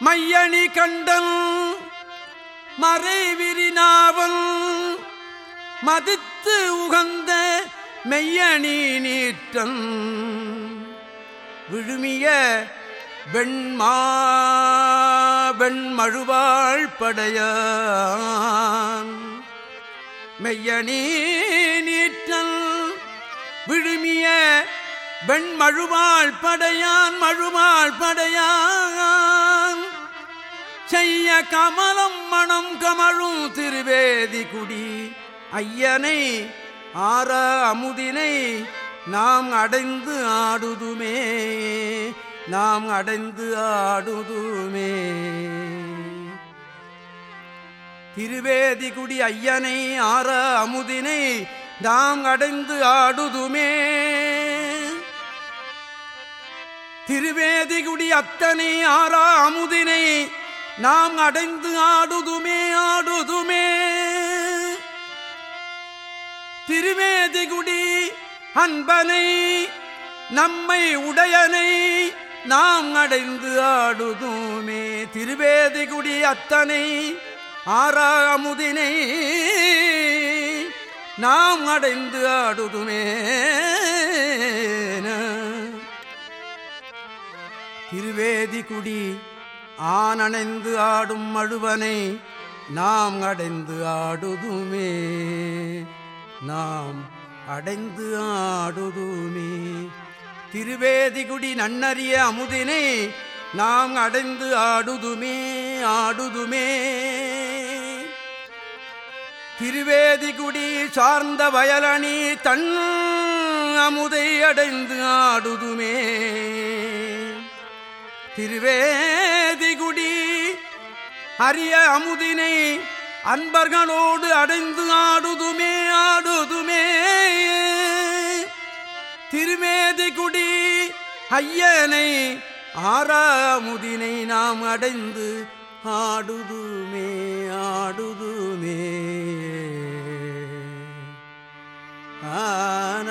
மையணி கண்டன் மறைவிரினாவல் மதித்து உகந்த மெய்யணி நீற்றன் விழுமிய வெண்மா வெண்மழுவாள் படையான். மெய்யணி நீற்றல் விழுமிய வெண்மழுவாள் படையான் மழுவாள் படையான். செய்ய கமலம் மணம் கமழும் திருவேதி குடி. ஐயனை ஆற அமுதினை நாம் அடைந்து ஆடுதுமே. நாம் அடைந்து ஆடுதுமே. திருவேதிகுடி ஐயனை ஆற அமுதினை நாம் அடைந்து ஆடுதுமே. திருவேதிகுடி அத்தனை ஆறா அமுதினை நாம் அடைந்து ஆடுதுமே ஆடுதுமே. திருவேதிகுடி அன்பனை நம்மை உடையனை நாம் அடைந்து ஆடுதுமே. திருவேதிகுடி அத்தனை ஆறா அமுதினை நாம் அடைந்து ஆடுதுமே. திருவேதிகுடி ஆனணைந்து ஆடும் அழுவனை நாம் அடைந்து ஆடுதுமே. நாம் அடைந்து ஆடுதுமே. திருவேதிகுடி நன்னறிய அமுதினை நாம் அடைந்து ஆடுதுமே ஆடுதுமே. திருவேதிகுடி சார்ந்த வயலணி தன் அமுதை அடைந்து ஆடுதுமே. திருவே அரிய அமுதினை அன்பர்களோடு அடைந்து ஆடுதுமே ஆடுதுமே. திருமேதிகுடி ஐயனை ஆறாமுதினை நாம் அடைந்து ஆடுதுமே ஆடுதுமே. ஆன